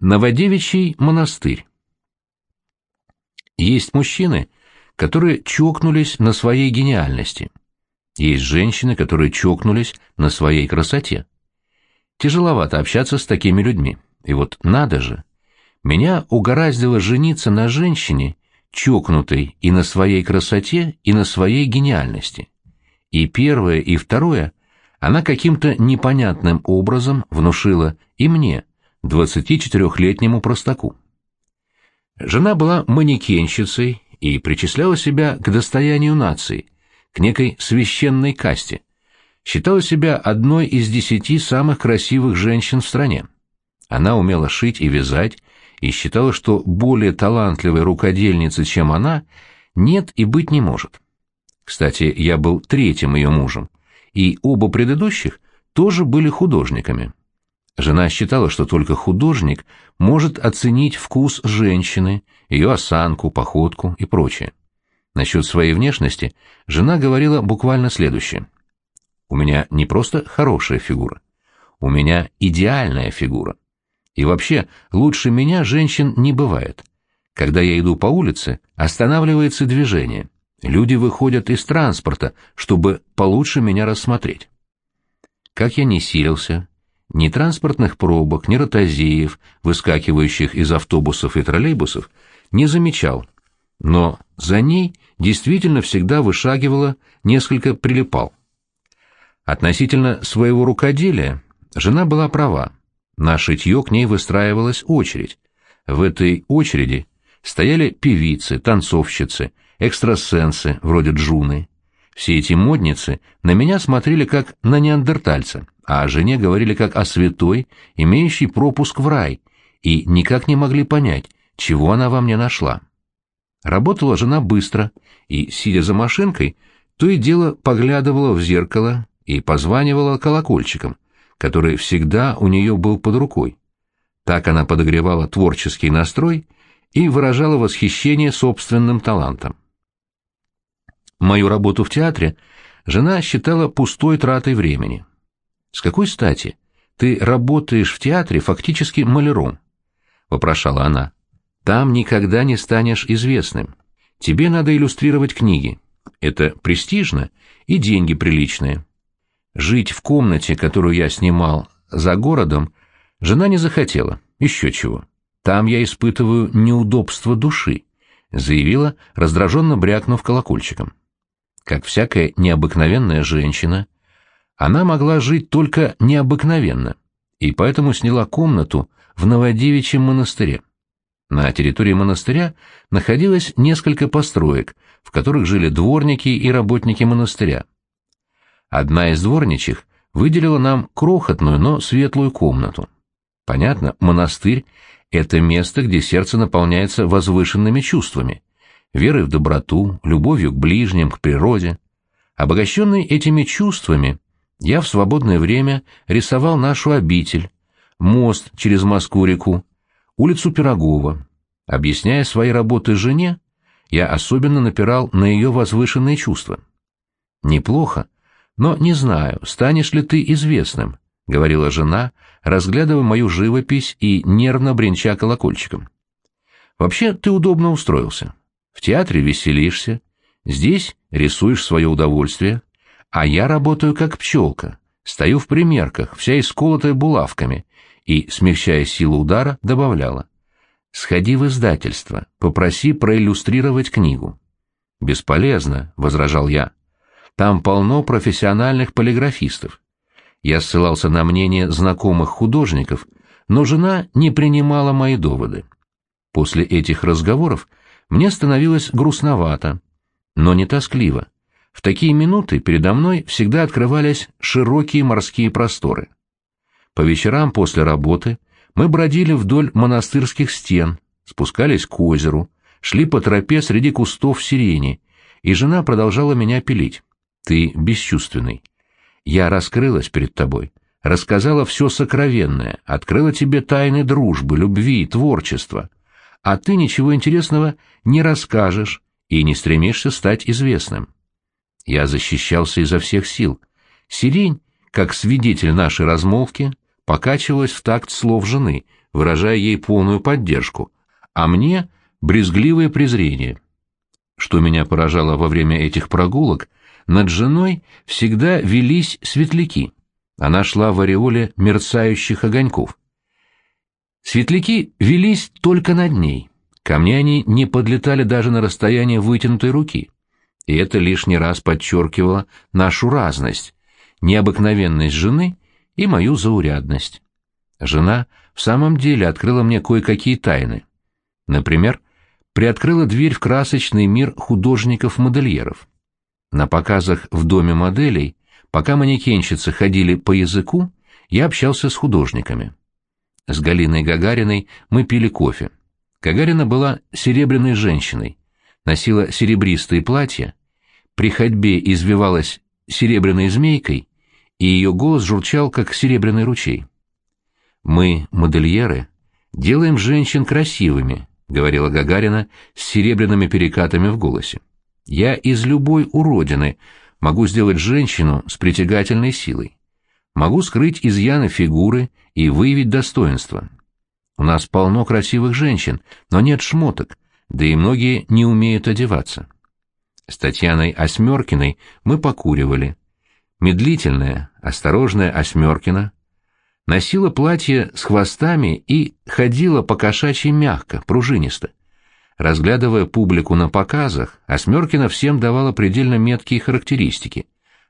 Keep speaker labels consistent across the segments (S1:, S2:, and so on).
S1: Новодевичий монастырь. Есть мужчины, которые чокнулись на своей гениальности. Есть женщины, которые чокнулись на своей красоте. Тяжеловато общаться с такими людьми. И вот надо же. Меня угораздило жениться на женщине, чокнутой и на своей красоте, и на своей гениальности. И первое, и второе она каким-то непонятным образом внушила и мне – 24-летнему простаку. Жена была манекенщицей и причисляла себя к достоянию нации, к некой священной касте. Считала себя одной из десяти самых красивых женщин в стране. Она умела шить и вязать, и считала, что более талантливой рукодельницы, чем она, нет и быть не может. Кстати, я был третьим ее мужем, и оба предыдущих тоже были художниками. Жена считала, что только художник может оценить вкус женщины, ее осанку, походку и прочее. Насчет своей внешности жена говорила буквально следующее. «У меня не просто хорошая фигура, у меня идеальная фигура. И вообще, лучше меня женщин не бывает. Когда я иду по улице, останавливается движение. Люди выходят из транспорта, чтобы получше меня рассмотреть. Как я не силился, ни транспортных пробок, ни ротозеев, выскакивающих из автобусов и троллейбусов, не замечал. Но за ней действительно всегда вышагивало несколько прилипал. Относительно своего рукоделия жена была права. На шитье к ней выстраивалась очередь. В этой очереди стояли певицы, танцовщицы, экстрасенсы, вроде Джуны. Все эти модницы на меня смотрели как на неандертальца а о жене говорили как о святой, имеющей пропуск в рай, и никак не могли понять, чего она во мне нашла. Работала жена быстро, и, сидя за машинкой, то и дело поглядывала в зеркало и позванивала колокольчиком, который всегда у нее был под рукой. Так она подогревала творческий настрой и выражала восхищение собственным талантом. Мою работу в театре жена считала пустой тратой времени. С какой стати? Ты работаешь в театре фактически маляром, — вопрошала она. Там никогда не станешь известным. Тебе надо иллюстрировать книги. Это престижно и деньги приличные. Жить в комнате, которую я снимал за городом, жена не захотела. Еще чего. Там я испытываю неудобство души, — заявила, раздраженно брякнув колокольчиком. Как всякая необыкновенная женщина, она могла жить только необыкновенно, и поэтому сняла комнату в Новодевичьем монастыре. На территории монастыря находилось несколько построек, в которых жили дворники и работники монастыря. Одна из дворничих выделила нам крохотную, но светлую комнату. Понятно, монастырь — это место, где сердце наполняется возвышенными чувствами, верой в доброту, любовью к ближним, к природе. Обогащенный этими чувствами, я в свободное время рисовал нашу обитель, мост через Москву-реку, улицу Пирогова. Объясняя свои работы жене, я особенно напирал на ее возвышенные чувства. «Неплохо, но не знаю, станешь ли ты известным», — говорила жена, разглядывая мою живопись и нервно бренча колокольчиком. «Вообще ты удобно устроился. В театре веселишься, здесь рисуешь свое удовольствие, а я работаю как пчелка, стою в примерках, вся исколотая булавками, и, смягчая силу удара, добавляла. «Сходи в издательство, попроси проиллюстрировать книгу». «Бесполезно», — возражал я. «Там полно профессиональных полиграфистов». Я ссылался на мнение знакомых художников, но жена не принимала мои доводы. После этих разговоров мне становилось грустновато, но не тоскливо. В такие минуты передо мной всегда открывались широкие морские просторы. По вечерам после работы мы бродили вдоль монастырских стен, спускались к озеру, шли по тропе среди кустов сирени, и жена продолжала меня пилить. «Ты бесчувственный. Я раскрылась перед тобой, рассказала все сокровенное, открыла тебе тайны дружбы, любви, творчества, а ты ничего интересного не расскажешь и не стремишься стать известным. Я защищался изо всех сил. Сирень, как свидетель нашей размолвки, покачивалась в такт слов жены, выражая ей полную поддержку, а мне — брезгливое презрение. Что меня поражало во время этих прогулок, над женой всегда велись светляки. Она шла в ореоле мерцающих огоньков. Светляки велись только над ней. Ко мне они не подлетали даже на расстояние вытянутой руки. И это лишний раз подчеркивало нашу разность, необыкновенность жены и мою заурядность. Жена в самом деле открыла мне кое-какие тайны. Например, приоткрыла дверь в красочный мир художников-модельеров. На показах в доме моделей, пока манекенщицы ходили по языку, я общался с художниками. С Галиной Гагариной мы пили кофе. Гагарина была серебряной женщиной, носила серебристые платья, при ходьбе извивалась серебряной змейкой, и ее голос журчал, как серебряный ручей. «Мы, модельеры, делаем женщин красивыми», — говорила Гагарина с серебряными перекатами в голосе. «Я из любой уродины могу сделать женщину с притягательной силой. Могу скрыть изъяны фигуры и выявить достоинство. У нас полно красивых женщин, но нет шмоток, да и многие не умеют одеваться. С Татьяной Осьмеркиной мы покуривали. Медлительная, осторожная Осьмеркина носила платье с хвостами и ходила по кошачьи мягко, пружинисто. Разглядывая публику на показах, Осьмеркина всем давала предельно меткие характеристики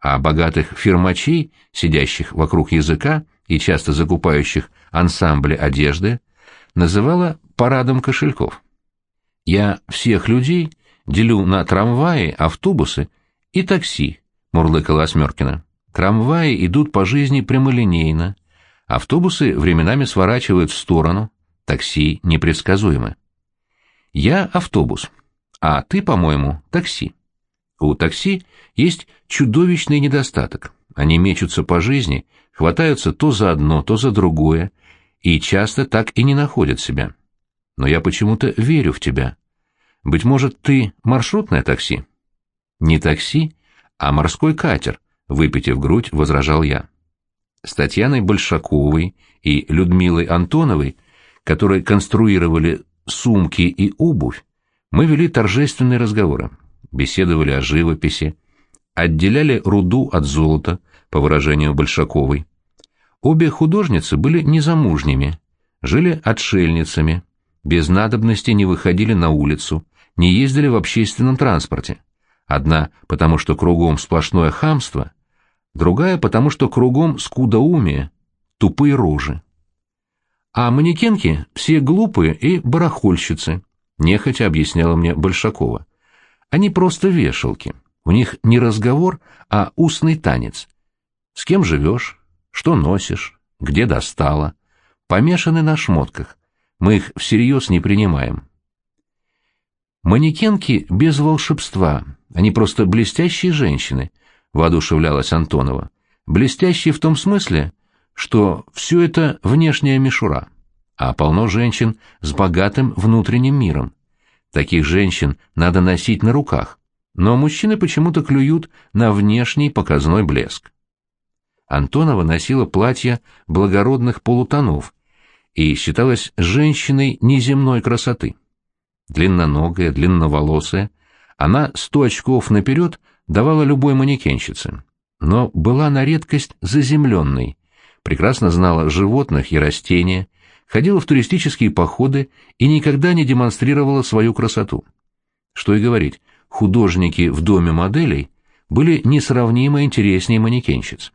S1: а богатых фирмачей, сидящих вокруг языка и часто закупающих ансамбли одежды, называла парадом кошельков. Я всех людей делю на трамваи, автобусы и такси, мурлыкала Осмеркина. Трамваи идут по жизни прямолинейно, автобусы временами сворачивают в сторону, такси непредсказуемы. Я автобус, а ты, по-моему, такси. У такси есть чудовищный недостаток. Они мечутся по жизни, хватаются то за одно, то за другое, и часто так и не находят себя. Но я почему-то верю в тебя. Быть может, ты маршрутное такси? Не такси, а морской катер, выпитив грудь, возражал я. С Татьяной Большаковой и Людмилой Антоновой, которые конструировали сумки и обувь, мы вели торжественные разговоры беседовали о живописи, отделяли руду от золота, по выражению Большаковой. Обе художницы были незамужними, жили отшельницами, без надобности не выходили на улицу, не ездили в общественном транспорте. Одна потому, что кругом сплошное хамство, другая потому, что кругом скудоумие, тупые рожи. А манекенки все глупые и барахольщицы, нехотя объясняла мне Большакова. Они просто вешалки. У них не разговор, а устный танец. С кем живешь? Что носишь? Где достала? Помешаны на шмотках. Мы их всерьез не принимаем. Манекенки без волшебства. Они просто блестящие женщины, воодушевлялась Антонова. Блестящие в том смысле, что все это внешняя мишура, а полно женщин с богатым внутренним миром. Таких женщин надо носить на руках, но мужчины почему-то клюют на внешний показной блеск. Антонова носила платье благородных полутонов и считалась женщиной неземной красоты. Длинноногая, длинноволосая, она сто очков наперед давала любой манекенщице, но была на редкость заземленной, прекрасно знала животных и растения, ходила в туристические походы и никогда не демонстрировала свою красоту. Что и говорить, художники в доме моделей были несравнимо интереснее манекенщиц.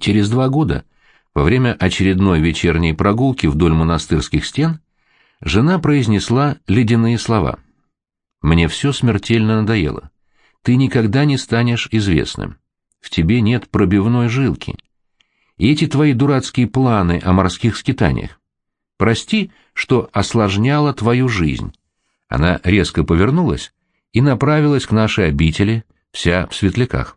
S1: Через два года, во время очередной вечерней прогулки вдоль монастырских стен, жена произнесла ледяные слова. «Мне все смертельно надоело. Ты никогда не станешь известным. В тебе нет пробивной жилки и эти твои дурацкие планы о морских скитаниях. Прости, что осложняла твою жизнь. Она резко повернулась и направилась к нашей обители, вся в светляках.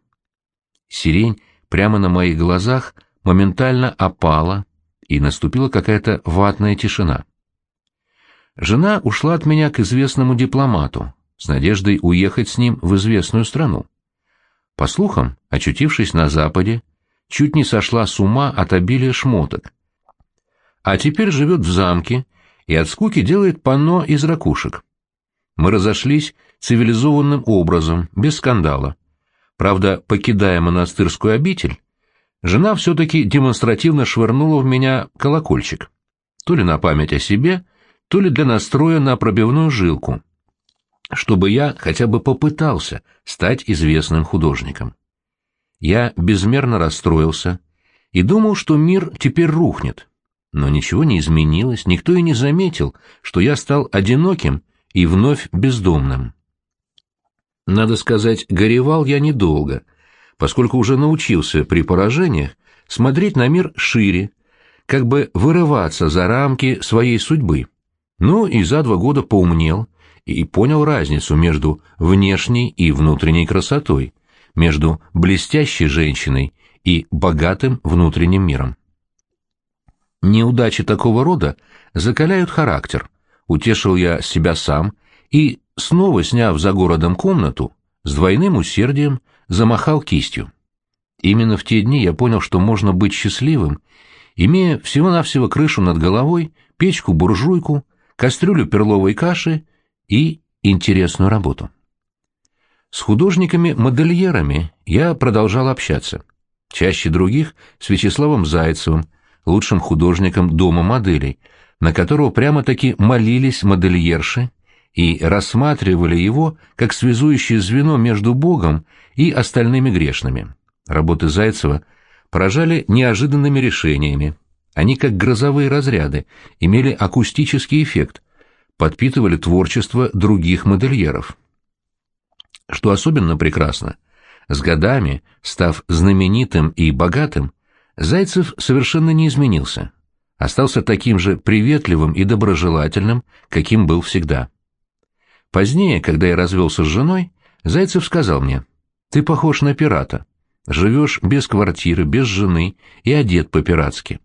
S1: Сирень прямо на моих глазах моментально опала, и наступила какая-то ватная тишина. Жена ушла от меня к известному дипломату, с надеждой уехать с ним в известную страну. По слухам, очутившись на Западе, чуть не сошла с ума от обилия шмоток. а теперь живет в замке и от скуки делает панно из ракушек. Мы разошлись цивилизованным образом, без скандала. Правда, покидая монастырскую обитель, жена все-таки демонстративно швырнула в меня колокольчик. То ли на память о себе, то ли для настроя на пробивную жилку, чтобы я хотя бы попытался стать известным художником. Я безмерно расстроился и думал, что мир теперь рухнет. Но ничего не изменилось, никто и не заметил, что я стал одиноким и вновь бездомным. Надо сказать, горевал я недолго, поскольку уже научился при поражениях смотреть на мир шире, как бы вырываться за рамки своей судьбы. Ну и за два года поумнел и понял разницу между внешней и внутренней красотой, между блестящей женщиной и богатым внутренним миром. Неудачи такого рода закаляют характер, утешил я себя сам и, снова сняв за городом комнату, с двойным усердием замахал кистью. Именно в те дни я понял, что можно быть счастливым, имея всего-навсего крышу над головой, печку-буржуйку, кастрюлю перловой каши и интересную работу. С художниками-модельерами я продолжал общаться. Чаще других с Вячеславом Зайцевым, лучшим художником дома моделей, на которого прямо-таки молились модельерши и рассматривали его как связующее звено между Богом и остальными грешными. Работы Зайцева поражали неожиданными решениями. Они, как грозовые разряды, имели акустический эффект, подпитывали творчество других модельеров. Что особенно прекрасно, с годами, став знаменитым и богатым, Зайцев совершенно не изменился остался таким же приветливым и доброжелательным, каким был всегда. Позднее, когда я развелся с женой, Зайцев сказал мне, «Ты похож на пирата. Живешь без квартиры, без жены и одет по-пиратски.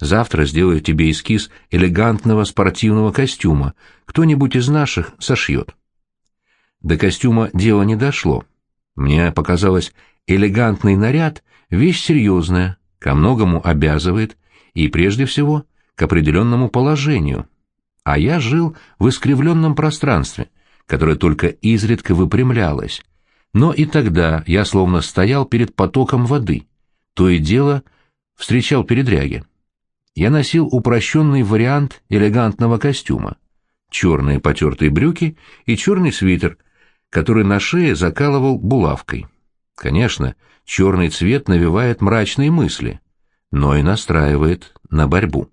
S1: Завтра сделаю тебе эскиз элегантного спортивного костюма, кто-нибудь из наших сошьет». До костюма дело не дошло. Мне показалось, элегантный наряд — вещь серьезная, ко многому обязывает, и, прежде всего, к определенному положению. А я жил в искривленном пространстве, которое только изредка выпрямлялось. Но и тогда я словно стоял перед потоком воды, то и дело встречал передряги. Я носил упрощенный вариант элегантного костюма. Черные потертые брюки и черный свитер, который на шее закалывал булавкой. Конечно, черный цвет навевает мрачные мысли — но и настраивает на борьбу.